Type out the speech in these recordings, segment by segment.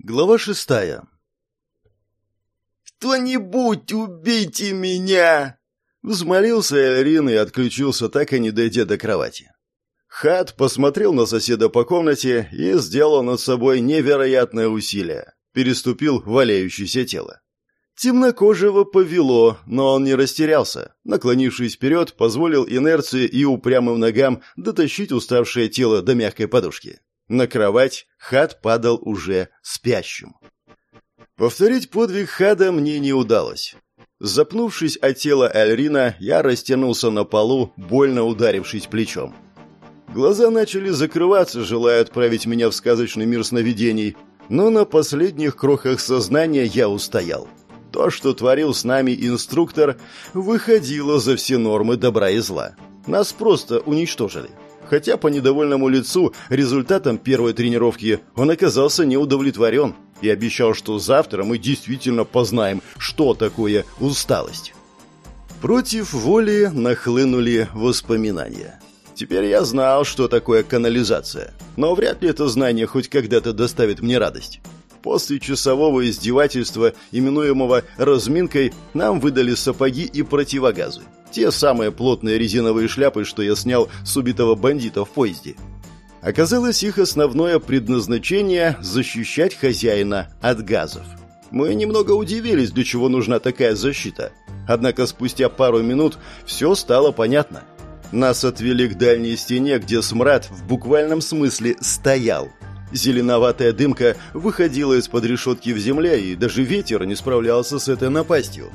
Глава шестая. «Кто-нибудь убейте меня!» Взмолился Эльрин и отключился, так и не дойдя до кровати. Хат посмотрел на соседа по комнате и сделал над собой невероятное усилие. Переступил валяющееся тело. Темнокожего повело, но он не растерялся. Наклонившись вперед, позволил инерции и упрямым ногам дотащить уставшее тело до мягкой подушки. На кровать Хад падал уже спящим. Повторить подвиг Хада мне не удалось. Запнувшись от тела Эльрина, я растянулся на полу, больно ударившись плечом. Глаза начали закрываться, желая отправить меня в сказочный мир сновидений, но на последних крохах сознания я устоял. То, что творил с нами инструктор, выходило за все нормы добра и зла. Нас просто уничтожили. Хотя по недовольному лицу результатом первой тренировки он оказался не удовлетворен и обещал, что завтра мы действительно познаем, что такое усталость. Против воли нахлынули воспоминания. Теперь я знал, что такое канализация, но вряд ли это знание хоть когда-то доставит мне радость. После часового издевательства, именуемого «разминкой», нам выдали сапоги и противогазы. Те самые плотные резиновые шляпы, что я снял с убитого бандита в поезде. Оказалось, их основное предназначение – защищать хозяина от газов. Мы немного удивились, для чего нужна такая защита. Однако спустя пару минут все стало понятно. Нас отвели к дальней стене, где смрад в буквальном смысле стоял. Зеленоватая дымка выходила из-под решетки в земле, и даже ветер не справлялся с этой напастью.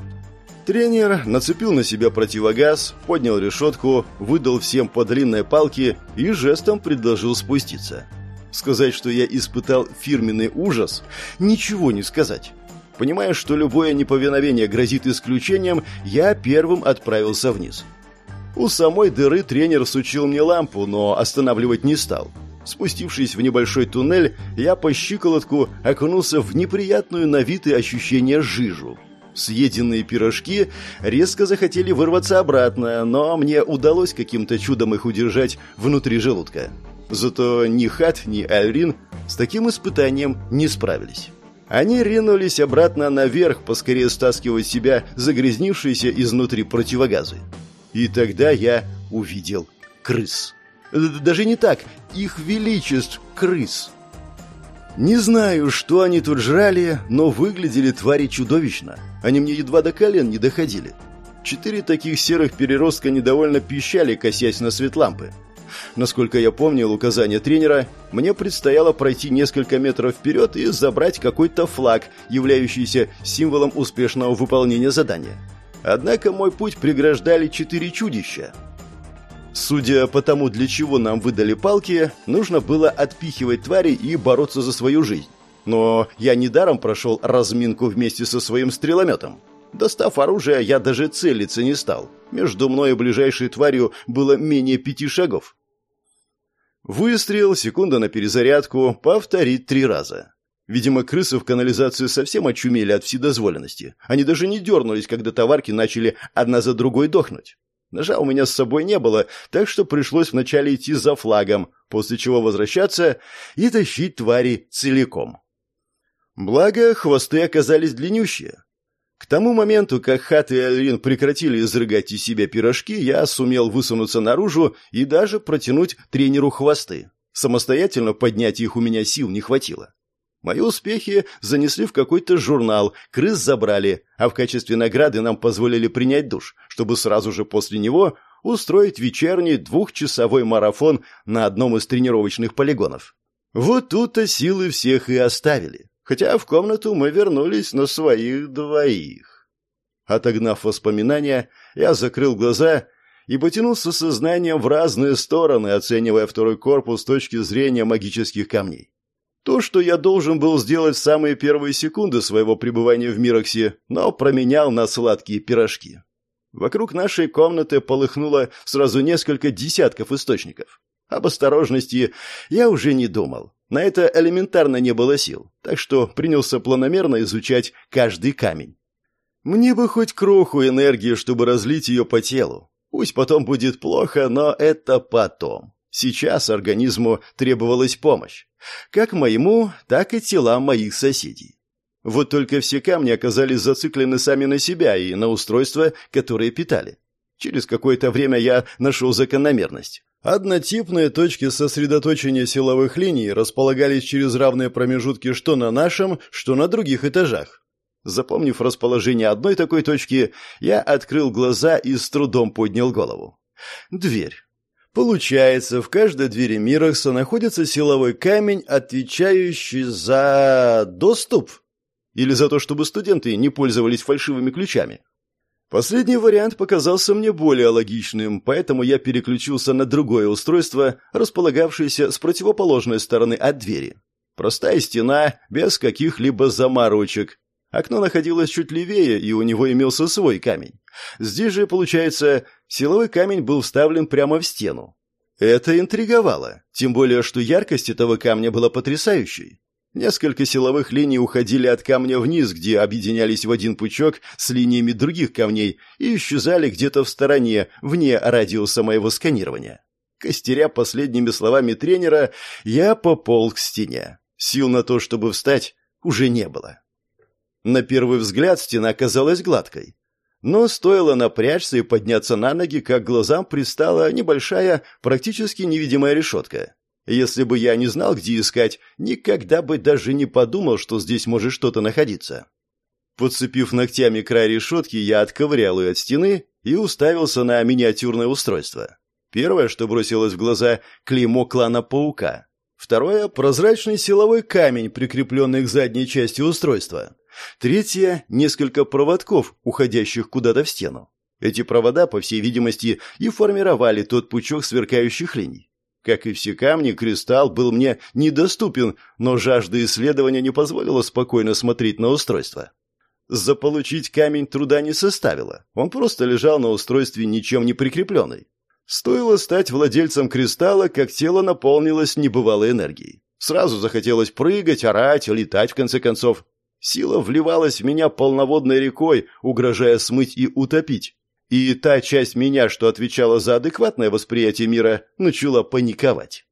Тренер нацепил на себя противогаз, поднял решетку, выдал всем по длинной палке и жестом предложил спуститься. Сказать, что я испытал фирменный ужас, ничего не сказать. Понимая, что любое неповиновение грозит исключением, я первым отправился вниз. У самой дыры тренер сучил мне лампу, но останавливать не стал. Спустившись в небольшой туннель, я по щиколотку окунулся в неприятную на вид и ощущение жижу. Съеденные пирожки резко захотели вырваться обратно, но мне удалось каким-то чудом их удержать внутри желудка. Зато ни Хат, ни Альрин с таким испытанием не справились. Они ринулись обратно наверх, поскорее стаскивая себя загрязнившиеся изнутри противогазы. И тогда я увидел крыс. Даже не так, их величеств крыс. Не знаю, что они тут жрали, но выглядели твари чудовищно. Они мне едва до колен не доходили. Четыре таких серых переростка недовольно пищали, косясь на светлампы. Насколько я помнил указания тренера, мне предстояло пройти несколько метров вперед и забрать какой-то флаг, являющийся символом успешного выполнения задания. Однако мой путь преграждали четыре чудища. Судя по тому, для чего нам выдали палки, нужно было отпихивать твари и бороться за свою жизнь. Но я недаром прошел разминку вместе со своим стрелометом. Достав оружие, я даже целиться не стал. Между мной и ближайшей тварью было менее пяти шагов. Выстрел, секунда на перезарядку, повторить три раза. Видимо, крысы в канализации совсем очумели от вседозволенности. Они даже не дернулись, когда товарки начали одна за другой дохнуть. Ножа у меня с собой не было, так что пришлось вначале идти за флагом, после чего возвращаться и тащить твари целиком. Благо, хвосты оказались длиннющие. К тому моменту, как Хат и Альрин прекратили изрыгать из себя пирожки, я сумел высунуться наружу и даже протянуть тренеру хвосты. Самостоятельно поднять их у меня сил не хватило. Мои успехи занесли в какой-то журнал, крыс забрали, а в качестве награды нам позволили принять душ, чтобы сразу же после него устроить вечерний двухчасовой марафон на одном из тренировочных полигонов. Вот тут-то силы всех и оставили хотя в комнату мы вернулись на своих двоих. Отогнав воспоминания, я закрыл глаза и потянулся сознанием в разные стороны, оценивая второй корпус с точки зрения магических камней. То, что я должен был сделать в самые первые секунды своего пребывания в Мироксе, но променял на сладкие пирожки. Вокруг нашей комнаты полыхнуло сразу несколько десятков источников. Об осторожности я уже не думал. На это элементарно не было сил, так что принялся планомерно изучать каждый камень. Мне бы хоть кроху энергии, чтобы разлить ее по телу. Пусть потом будет плохо, но это потом. Сейчас организму требовалась помощь. Как моему, так и телам моих соседей. Вот только все камни оказались зациклены сами на себя и на устройства, которые питали. Через какое-то время я нашел закономерность. Однотипные точки сосредоточения силовых линий располагались через равные промежутки что на нашем, что на других этажах. Запомнив расположение одной такой точки, я открыл глаза и с трудом поднял голову. Дверь. Получается, в каждой двери Мирокса находится силовой камень, отвечающий за доступ? Или за то, чтобы студенты не пользовались фальшивыми ключами? Последний вариант показался мне более логичным, поэтому я переключился на другое устройство, располагавшееся с противоположной стороны от двери. Простая стена, без каких-либо заморочек. Окно находилось чуть левее, и у него имелся свой камень. Здесь же, получается, силовой камень был вставлен прямо в стену. Это интриговало, тем более, что яркость этого камня была потрясающей. Несколько силовых линий уходили от камня вниз, где объединялись в один пучок с линиями других камней и исчезали где-то в стороне, вне радиуса моего сканирования. Костеря последними словами тренера, я пополз к стене. Сил на то, чтобы встать, уже не было. На первый взгляд стена казалась гладкой. Но стоило напрячься и подняться на ноги, как глазам пристала небольшая, практически невидимая решетка. Если бы я не знал, где искать, никогда бы даже не подумал, что здесь может что-то находиться. Подцепив ногтями край решетки, я отковырял ее от стены и уставился на миниатюрное устройство. Первое, что бросилось в глаза – клеймо клана Паука. Второе – прозрачный силовой камень, прикрепленный к задней части устройства. Третье – несколько проводков, уходящих куда-то в стену. Эти провода, по всей видимости, и формировали тот пучок сверкающих линий. Как и все камни, кристалл был мне недоступен, но жажда исследования не позволила спокойно смотреть на устройство. Заполучить камень труда не составило. Он просто лежал на устройстве ничем не прикрепленный. Стоило стать владельцем кристалла, как тело наполнилось небывалой энергией. Сразу захотелось прыгать, орать, летать, в конце концов. Сила вливалась в меня полноводной рекой, угрожая смыть и утопить. И та часть меня, что отвечала за адекватное восприятие мира, начала паниковать.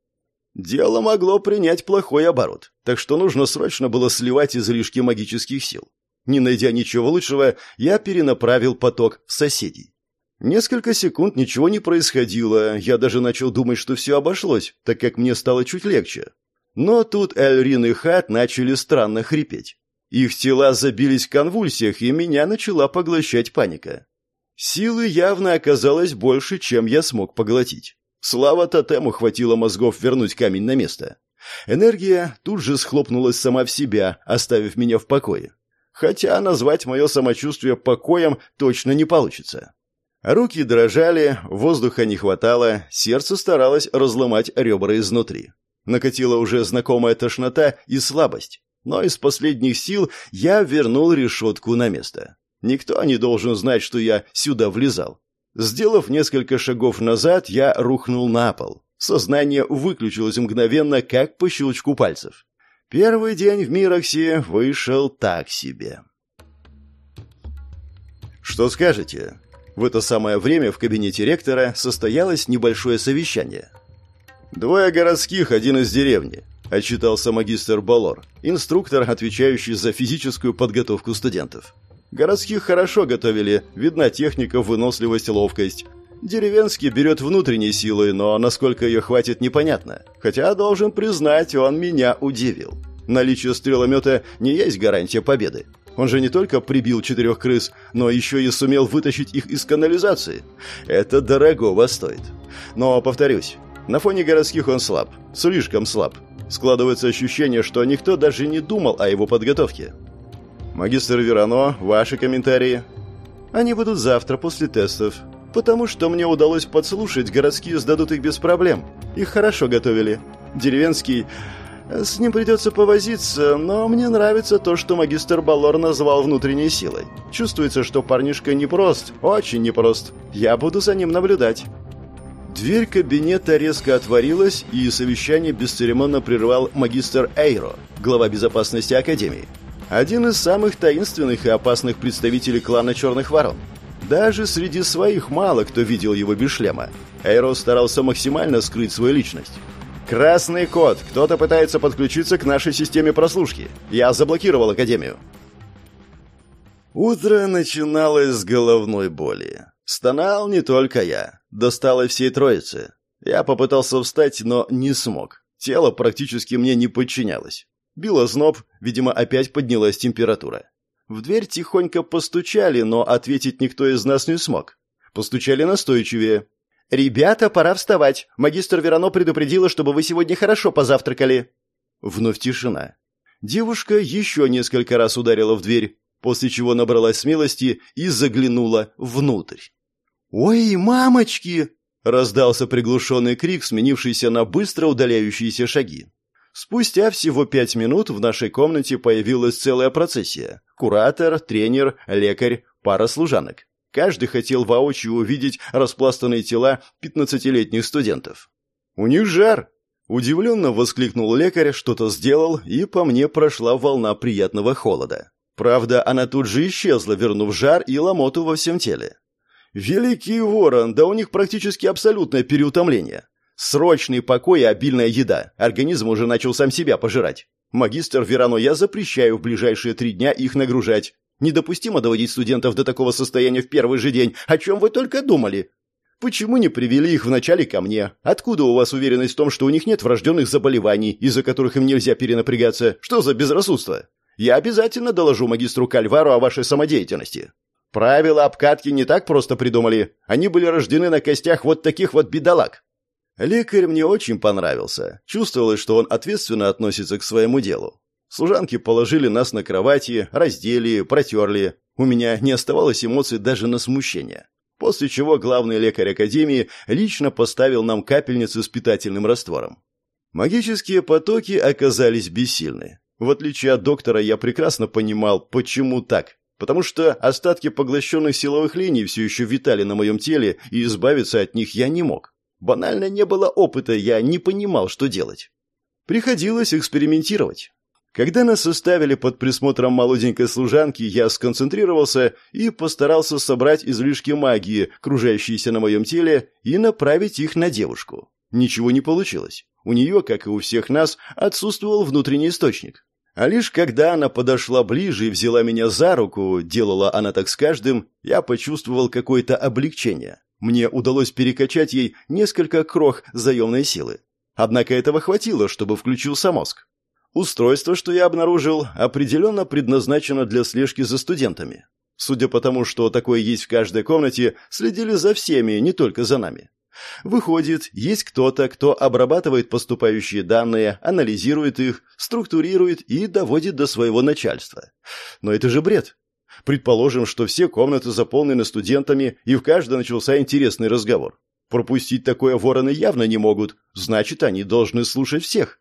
Дело могло принять плохой оборот, так что нужно срочно было сливать излишки магических сил. Не найдя ничего лучшего, я перенаправил поток в соседей. Несколько секунд ничего не происходило, я даже начал думать, что все обошлось, так как мне стало чуть легче. Но тут Эльрин и Хат начали странно хрипеть. Их тела забились в конвульсиях, и меня начала поглощать паника. Силы явно оказалось больше, чем я смог поглотить. Слава тотему хватило мозгов вернуть камень на место. Энергия тут же схлопнулась сама в себя, оставив меня в покое. Хотя назвать мое самочувствие покоем точно не получится. Руки дрожали, воздуха не хватало, сердце старалось разломать ребра изнутри. Накатила уже знакомая тошнота и слабость, но из последних сил я вернул решетку на место. Никто не должен знать, что я сюда влезал. Сделав несколько шагов назад, я рухнул на пол. Сознание выключилось мгновенно, как по щелчку пальцев. Первый день в Мироксе вышел так себе. Что скажете? В это самое время в кабинете ректора состоялось небольшое совещание. «Двое городских, один из деревни», – отчитался магистр Балор, инструктор, отвечающий за физическую подготовку студентов. Городских хорошо готовили, видна техника, выносливость, ловкость. Деревенский берет внутренней силой, но насколько ее хватит, непонятно. Хотя, должен признать, он меня удивил. Наличие стреломета не есть гарантия победы. Он же не только прибил четырех крыс, но еще и сумел вытащить их из канализации. Это дорогого стоит. Но, повторюсь, на фоне городских он слаб. Слишком слаб. Складывается ощущение, что никто даже не думал о его подготовке. Магистр Верано, ваши комментарии? Они будут завтра после тестов. Потому что мне удалось подслушать, городские сдадут их без проблем. Их хорошо готовили. Деревенский... С ним придется повозиться, но мне нравится то, что магистр Балор назвал внутренней силой. Чувствуется, что парнишка непрост, очень непрост. Я буду за ним наблюдать. Дверь кабинета резко отворилась, и совещание бесцеремонно прервал магистр Эйро, глава безопасности Академии один из самых таинственных и опасных представителей клана Черных Ворон. Даже среди своих мало кто видел его без шлема. Эйро старался максимально скрыть свою личность. «Красный код! Кто-то пытается подключиться к нашей системе прослушки. Я заблокировал Академию». Утро начиналось с головной боли. Стонал не только я. Достало всей троице. Я попытался встать, но не смог. Тело практически мне не подчинялось. Било зноб, видимо, опять поднялась температура. В дверь тихонько постучали, но ответить никто из нас не смог. Постучали настойчивее. «Ребята, пора вставать. Магистр Верано предупредила, чтобы вы сегодня хорошо позавтракали». Вновь тишина. Девушка еще несколько раз ударила в дверь, после чего набралась смелости и заглянула внутрь. «Ой, мамочки!» — раздался приглушенный крик, сменившийся на быстро удаляющиеся шаги. Спустя всего пять минут в нашей комнате появилась целая процессия. Куратор, тренер, лекарь, пара служанок. Каждый хотел воочию увидеть распластанные тела пятнадцатилетних студентов. «У них жар!» Удивленно воскликнул лекарь, что-то сделал, и по мне прошла волна приятного холода. Правда, она тут же исчезла, вернув жар и ломоту во всем теле. «Великий ворон, да у них практически абсолютное переутомление. Срочный покой и обильная еда. Организм уже начал сам себя пожирать. Магистр Верано, я запрещаю в ближайшие три дня их нагружать. Недопустимо доводить студентов до такого состояния в первый же день. О чем вы только думали? Почему не привели их вначале ко мне? Откуда у вас уверенность в том, что у них нет врожденных заболеваний, из-за которых им нельзя перенапрягаться? Что за безрассудство? Я обязательно доложу магистру Кальвару о вашей самодеятельности. Правила обкатки не так просто придумали. Они были рождены на костях вот таких вот бедолаг. Лекарь мне очень понравился. Чувствовалось, что он ответственно относится к своему делу. Служанки положили нас на кровати, раздели, протерли. У меня не оставалось эмоций даже на смущение. После чего главный лекарь Академии лично поставил нам капельницу с питательным раствором. Магические потоки оказались бессильны. В отличие от доктора, я прекрасно понимал, почему так. Потому что остатки поглощенных силовых линий все еще витали на моем теле, и избавиться от них я не мог. Банально не было опыта, я не понимал, что делать. Приходилось экспериментировать. Когда нас оставили под присмотром молоденькой служанки, я сконцентрировался и постарался собрать излишки магии, кружащиеся на моем теле, и направить их на девушку. Ничего не получилось. У нее, как и у всех нас, отсутствовал внутренний источник. А лишь когда она подошла ближе и взяла меня за руку, делала она так с каждым, я почувствовал какое-то облегчение. Мне удалось перекачать ей несколько крох заемной силы. Однако этого хватило, чтобы включился мозг. Устройство, что я обнаружил, определенно предназначено для слежки за студентами. Судя по тому, что такое есть в каждой комнате, следили за всеми, не только за нами. Выходит, есть кто-то, кто обрабатывает поступающие данные, анализирует их, структурирует и доводит до своего начальства. Но это же бред. Предположим, что все комнаты заполнены студентами, и в каждой начался интересный разговор. Пропустить такое вороны явно не могут, значит, они должны слушать всех.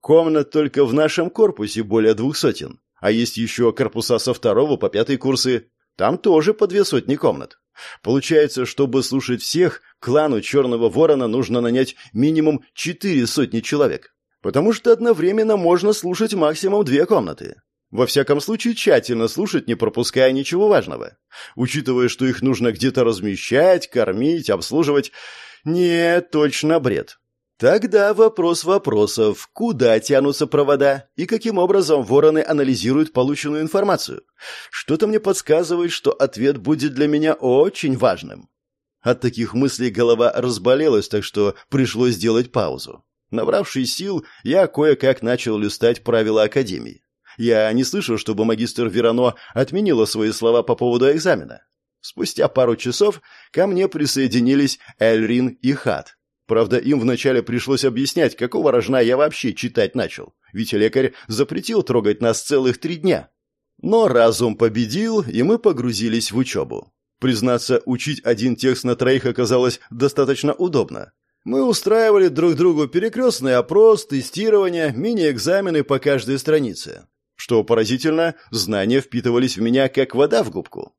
Комнат только в нашем корпусе более двух сотен, а есть еще корпуса со второго по пятый курсы. Там тоже по две сотни комнат. Получается, чтобы слушать всех, клану Черного Ворона нужно нанять минимум четыре сотни человек. Потому что одновременно можно слушать максимум две комнаты. Во всяком случае, тщательно слушать, не пропуская ничего важного. Учитывая, что их нужно где-то размещать, кормить, обслуживать. Нет, точно бред. Тогда вопрос вопросов. Куда тянутся провода? И каким образом вороны анализируют полученную информацию? Что-то мне подсказывает, что ответ будет для меня очень важным. От таких мыслей голова разболелась, так что пришлось сделать паузу. Набравшись сил, я кое-как начал листать правила Академии. Я не слышал, чтобы магистр Верано отменила свои слова по поводу экзамена. Спустя пару часов ко мне присоединились Эльрин и Хат. Правда, им вначале пришлось объяснять, какого рожна я вообще читать начал, ведь лекарь запретил трогать нас целых три дня. Но разум победил, и мы погрузились в учебу. Признаться, учить один текст на троих оказалось достаточно удобно. Мы устраивали друг другу перекрестный опрос, тестирование, мини-экзамены по каждой странице. Что поразительно, знания впитывались в меня как вода в губку.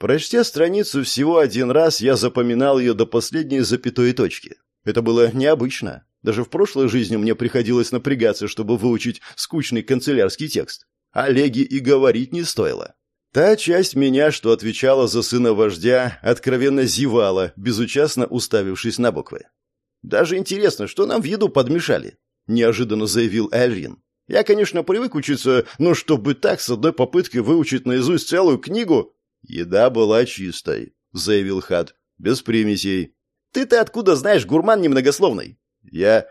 Прочтя страницу всего один раз, я запоминал ее до последней запятой точки. Это было необычно. Даже в прошлой жизни мне приходилось напрягаться, чтобы выучить скучный канцелярский текст. Олеги и говорить не стоило. Та часть меня, что отвечала за сына вождя, откровенно зевала, безучастно уставившись на буквы. «Даже интересно, что нам в еду подмешали?» — неожиданно заявил Эльрин. «Я, конечно, привык учиться, но чтобы так с одной попыткой выучить наизусть целую книгу...» «Еда была чистой», — заявил Хад, — «без примесей». «Ты-то откуда знаешь, гурман немногословный?» «Я...»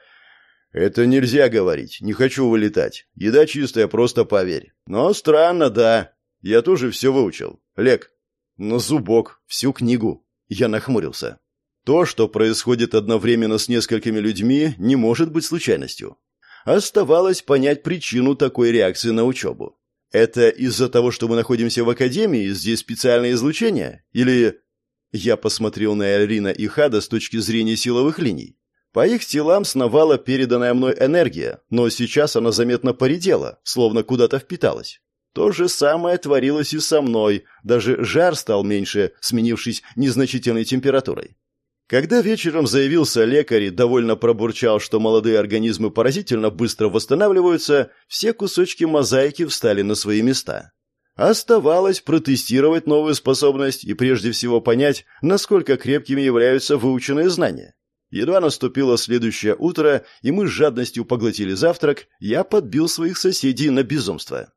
«Это нельзя говорить, не хочу вылетать. Еда чистая, просто поверь. Но странно, да. Я тоже все выучил. Лек, на зубок, всю книгу. Я нахмурился. То, что происходит одновременно с несколькими людьми, не может быть случайностью. Оставалось понять причину такой реакции на учебу. Это из-за того, что мы находимся в академии, здесь специальное излучение? Или... Я посмотрел на Эльрина и Хада с точки зрения силовых линий. По их телам сновала переданная мной энергия, но сейчас она заметно поредела, словно куда-то впиталась. То же самое творилось и со мной, даже жар стал меньше, сменившись незначительной температурой. Когда вечером заявился лекарь и довольно пробурчал, что молодые организмы поразительно быстро восстанавливаются, все кусочки мозаики встали на свои места. Оставалось протестировать новую способность и прежде всего понять, насколько крепкими являются выученные знания. Едва наступило следующее утро, и мы с жадностью поглотили завтрак, я подбил своих соседей на безумство.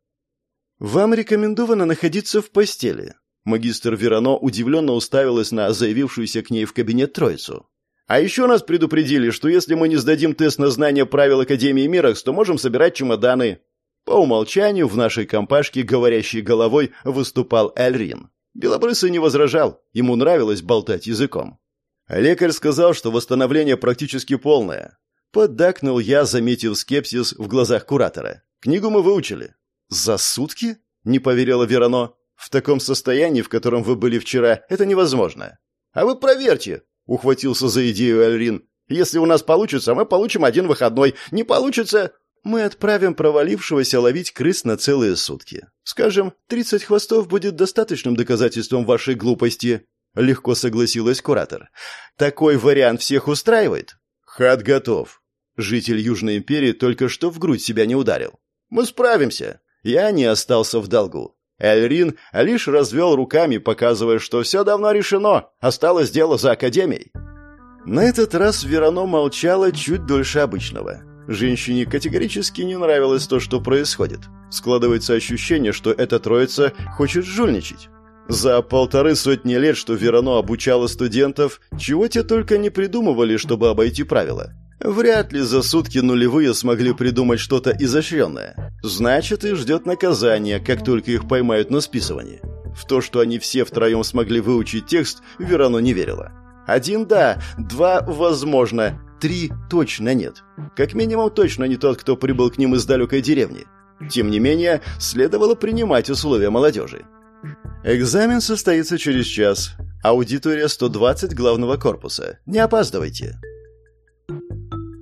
«Вам рекомендовано находиться в постели». Магистр Верано удивленно уставилась на заявившуюся к ней в кабинет троицу. «А еще нас предупредили, что если мы не сдадим тест на знание правил Академии Миракс, то можем собирать чемоданы». По умолчанию в нашей компашке говорящей головой выступал Эльрин. Белобрысый не возражал, ему нравилось болтать языком. Лекарь сказал, что восстановление практически полное. Поддакнул я, заметив скепсис в глазах куратора. Книгу мы выучили. «За сутки?» — не поверила Верано. «В таком состоянии, в котором вы были вчера, это невозможно». «А вы проверьте!» — ухватился за идею Альрин. «Если у нас получится, мы получим один выходной. Не получится...» «Мы отправим провалившегося ловить крыс на целые сутки. Скажем, тридцать хвостов будет достаточным доказательством вашей глупости», — легко согласилась куратор. «Такой вариант всех устраивает?» «Хат готов». Житель Южной империи только что в грудь себя не ударил. «Мы справимся», я не остался в долгу. Эльрин лишь развел руками, показывая, что все давно решено, осталось дело за Академией. На этот раз Верано молчала чуть дольше обычного. Женщине категорически не нравилось то, что происходит. Складывается ощущение, что эта троица хочет жульничать. За полторы сотни лет, что Верано обучала студентов, чего те только не придумывали, чтобы обойти правила. Вряд ли за сутки нулевые смогли придумать что-то изощренное. Значит, их ждет наказание, как только их поймают на списывании. В то, что они все втроем смогли выучить текст, Верано не верила. Один – да, два – возможно, три – точно нет. Как минимум, точно не тот, кто прибыл к ним из далекой деревни. Тем не менее, следовало принимать условия молодежи. Экзамен состоится через час. Аудитория 120 главного корпуса. Не опаздывайте.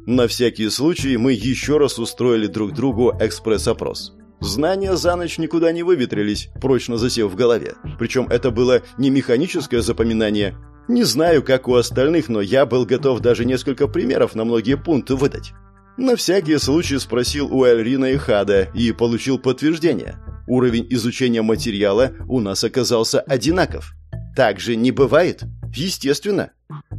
На всякий случай мы еще раз устроили друг другу экспресс-опрос. Знания за ночь никуда не выветрились, прочно засев в голове. Причем это было не механическое запоминание. Не знаю, как у остальных, но я был готов даже несколько примеров на многие пункты выдать. На всякий случай спросил у Эльрина и Хада и получил подтверждение. Уровень изучения материала у нас оказался одинаков. Так же не бывает? Естественно.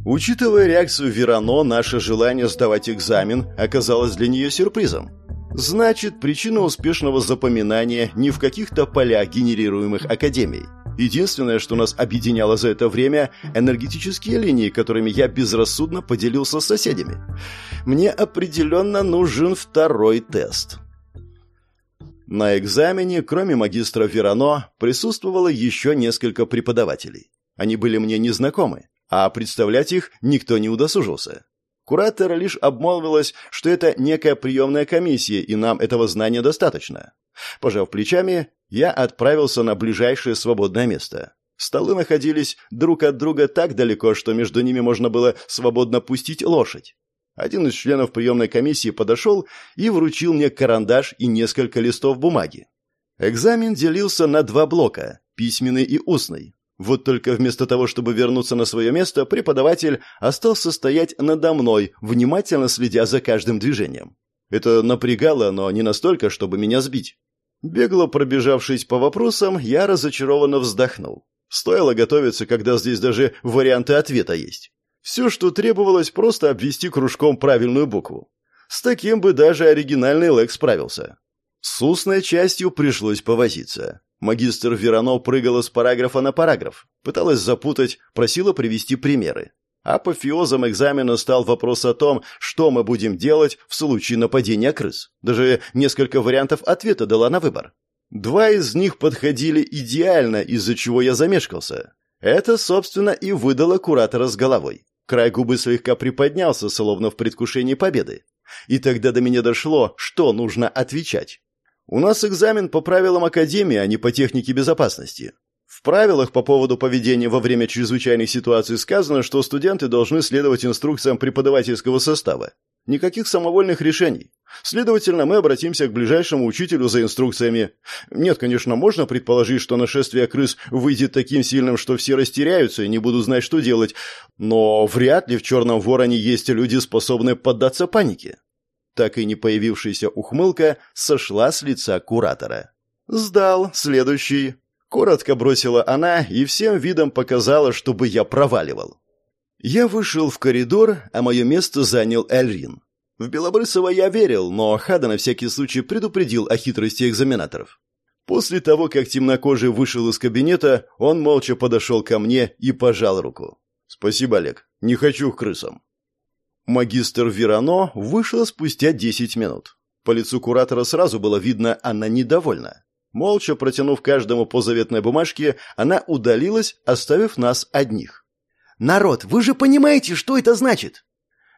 Учитывая реакцию Верано, наше желание сдавать экзамен оказалось для нее сюрпризом. Значит, причина успешного запоминания не в каких-то полях, генерируемых Академией. Единственное, что нас объединяло за это время – энергетические линии, которыми я безрассудно поделился с соседями. Мне определенно нужен второй тест. На экзамене, кроме магистра Верано, присутствовало еще несколько преподавателей. Они были мне незнакомы, а представлять их никто не удосужился. Куратор лишь обмолвилась, что это некая приемная комиссия, и нам этого знания достаточно. Пожав плечами, я отправился на ближайшее свободное место. Столы находились друг от друга так далеко, что между ними можно было свободно пустить лошадь. Один из членов приемной комиссии подошел и вручил мне карандаш и несколько листов бумаги. Экзамен делился на два блока – письменный и устный. Вот только вместо того, чтобы вернуться на свое место, преподаватель остался стоять надо мной, внимательно следя за каждым движением. Это напрягало, но не настолько, чтобы меня сбить. Бегло пробежавшись по вопросам, я разочарованно вздохнул. Стоило готовиться, когда здесь даже варианты ответа есть. Все, что требовалось, просто обвести кружком правильную букву. С таким бы даже оригинальный Лек справился. С устной частью пришлось повозиться. Магистр Верано прыгала с параграфа на параграф, пыталась запутать, просила привести примеры. Апофеозом экзамена стал вопрос о том, что мы будем делать в случае нападения крыс. Даже несколько вариантов ответа дала на выбор. Два из них подходили идеально, из-за чего я замешкался. Это, собственно, и выдало куратора с головой. Край губы слегка приподнялся, словно в предвкушении победы. И тогда до меня дошло, что нужно отвечать. У нас экзамен по правилам Академии, а не по технике безопасности. В правилах по поводу поведения во время чрезвычайных ситуаций сказано, что студенты должны следовать инструкциям преподавательского состава. Никаких самовольных решений. Следовательно, мы обратимся к ближайшему учителю за инструкциями. Нет, конечно, можно предположить, что нашествие крыс выйдет таким сильным, что все растеряются и не будут знать, что делать, но вряд ли в Черном Вороне есть люди, способные поддаться панике. Так и не появившаяся ухмылка сошла с лица куратора. «Сдал. Следующий». Коротко бросила она и всем видом показала, чтобы я проваливал. Я вышел в коридор, а мое место занял Эльрин. В Белобрысова я верил, но Хада на всякий случай предупредил о хитрости экзаменаторов. После того, как темнокожий вышел из кабинета, он молча подошел ко мне и пожал руку. «Спасибо, Олег. Не хочу к крысам». Магистр Верано вышла спустя десять минут. По лицу куратора сразу было видно, она недовольна. Молча протянув каждому по заветной бумажке, она удалилась, оставив нас одних. «Народ, вы же понимаете, что это значит?»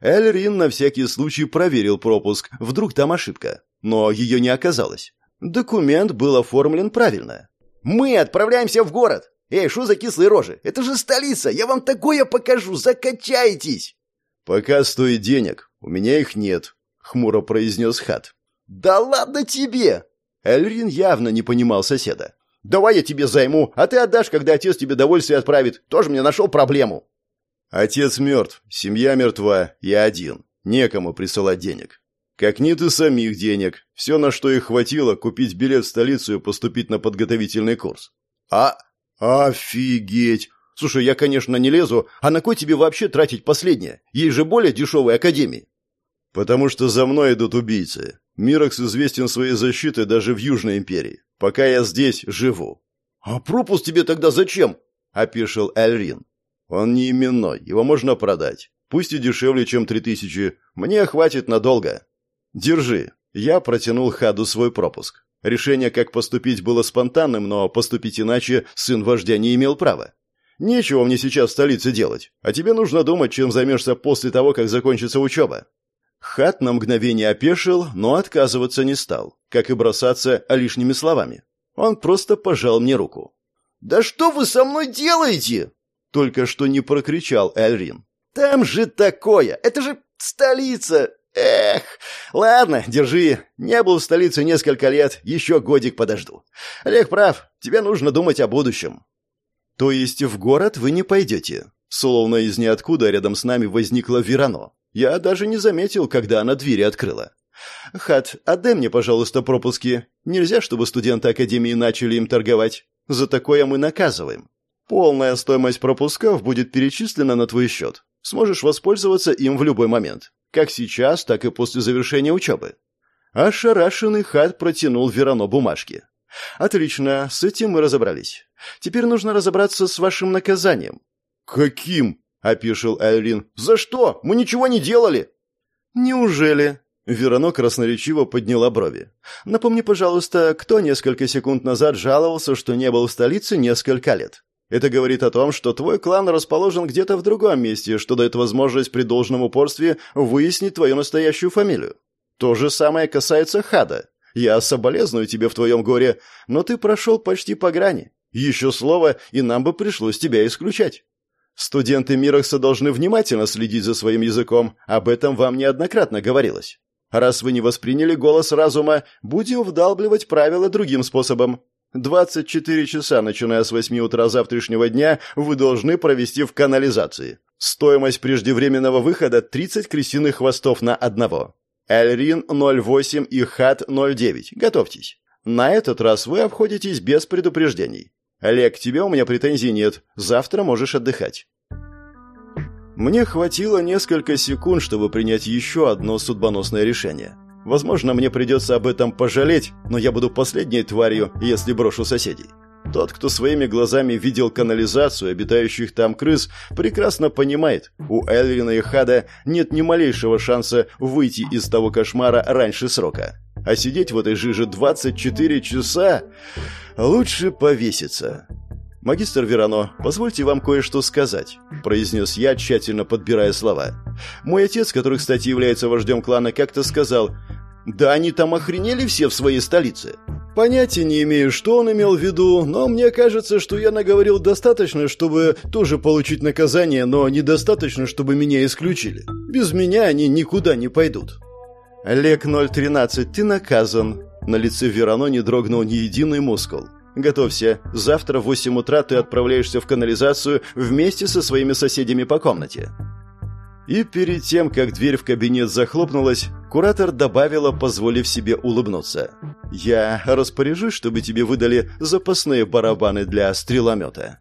Эльрин на всякий случай проверил пропуск, вдруг там ошибка. Но ее не оказалось. Документ был оформлен правильно. «Мы отправляемся в город! Эй, что за кислые рожи? Это же столица! Я вам такое покажу! Закачайтесь!» «Пока стоит денег. У меня их нет», — хмуро произнес Хат. «Да ладно тебе!» Эльрин явно не понимал соседа. «Давай я тебе займу, а ты отдашь, когда отец тебе довольствие отправит. Тоже мне нашел проблему». «Отец мертв, семья мертва, я один. Некому присылать денег. Как нет и самих денег. Все, на что их хватило, купить билет в столицу и поступить на подготовительный курс». «А... офигеть! Слушай, я, конечно, не лезу, а на кой тебе вообще тратить последнее? Есть же более дешевые академии». «Потому что за мной идут убийцы. Мирокс известен своей защитой даже в Южной империи. Пока я здесь, живу». «А пропуск тебе тогда зачем?» — опишил Эльрин. «Он не именной, его можно продать. Пусть и дешевле, чем три тысячи. Мне хватит надолго. Держи». Я протянул Хаду свой пропуск. Решение, как поступить, было спонтанным, но поступить иначе сын вождя не имел права. Нечего мне сейчас в столице делать, а тебе нужно думать, чем займешься после того, как закончится учеба. Хат на мгновение опешил, но отказываться не стал, как и бросаться лишними словами. Он просто пожал мне руку. «Да что вы со мной делаете?» Только что не прокричал Эльрин. «Там же такое! Это же столица! Эх! Ладно, держи. Не был в столице несколько лет, еще годик подожду. Олег прав, тебе нужно думать о будущем». «То есть в город вы не пойдете?» Словно из ниоткуда рядом с нами возникла Верано. Я даже не заметил, когда она двери открыла. «Хат, отдай мне, пожалуйста, пропуски. Нельзя, чтобы студенты Академии начали им торговать. За такое мы наказываем. Полная стоимость пропусков будет перечислена на твой счет. Сможешь воспользоваться им в любой момент. Как сейчас, так и после завершения учебы». Ошарашенный Хат протянул Верано бумажки. «Отлично, с этим мы разобрались. Теперь нужно разобраться с вашим наказанием». «Каким?» — опишил Айлрин. «За что? Мы ничего не делали!» «Неужели?» Вероно красноречиво подняла брови. «Напомни, пожалуйста, кто несколько секунд назад жаловался, что не был в столице несколько лет? Это говорит о том, что твой клан расположен где-то в другом месте, что дает возможность при должном упорстве выяснить твою настоящую фамилию. То же самое касается Хада. Я соболезную тебе в твоем горе, но ты прошел почти по грани. Еще слово, и нам бы пришлось тебя исключать. Студенты Мирокса должны внимательно следить за своим языком, об этом вам неоднократно говорилось. Раз вы не восприняли голос разума, будем вдалбливать правила другим способом. 24 часа, начиная с 8 утра завтрашнего дня, вы должны провести в канализации. Стоимость преждевременного выхода 30 крысиных хвостов на одного. Эльрин 08 и Хат 09. Готовьтесь. На этот раз вы обходитесь без предупреждений. Олег, тебе у меня претензий нет. Завтра можешь отдыхать. Мне хватило несколько секунд, чтобы принять еще одно судьбоносное решение. Возможно, мне придется об этом пожалеть, но я буду последней тварью, если брошу соседей. Тот, кто своими глазами видел канализацию обитающих там крыс, прекрасно понимает, у Элвина и Хада нет ни малейшего шанса выйти из того кошмара раньше срока. А сидеть в этой жиже 24 часа лучше повеситься. «Магистр Верано, позвольте вам кое-что сказать», – произнес я, тщательно подбирая слова. «Мой отец, который, кстати, является вождем клана, как-то сказал, «Да они там охренели все в своей столице». Понятия не имею, что он имел в виду, но мне кажется, что я наговорил достаточно, чтобы тоже получить наказание, но недостаточно, чтобы меня исключили. Без меня они никуда не пойдут. Олег 013, ты наказан. На лице Верано не дрогнул ни единый мускул. Готовься. Завтра в 8 утра ты отправляешься в канализацию вместе со своими соседями по комнате. И перед тем, как дверь в кабинет захлопнулась, куратор добавила, позволив себе улыбнуться. «Я распоряжусь, чтобы тебе выдали запасные барабаны для стреломета».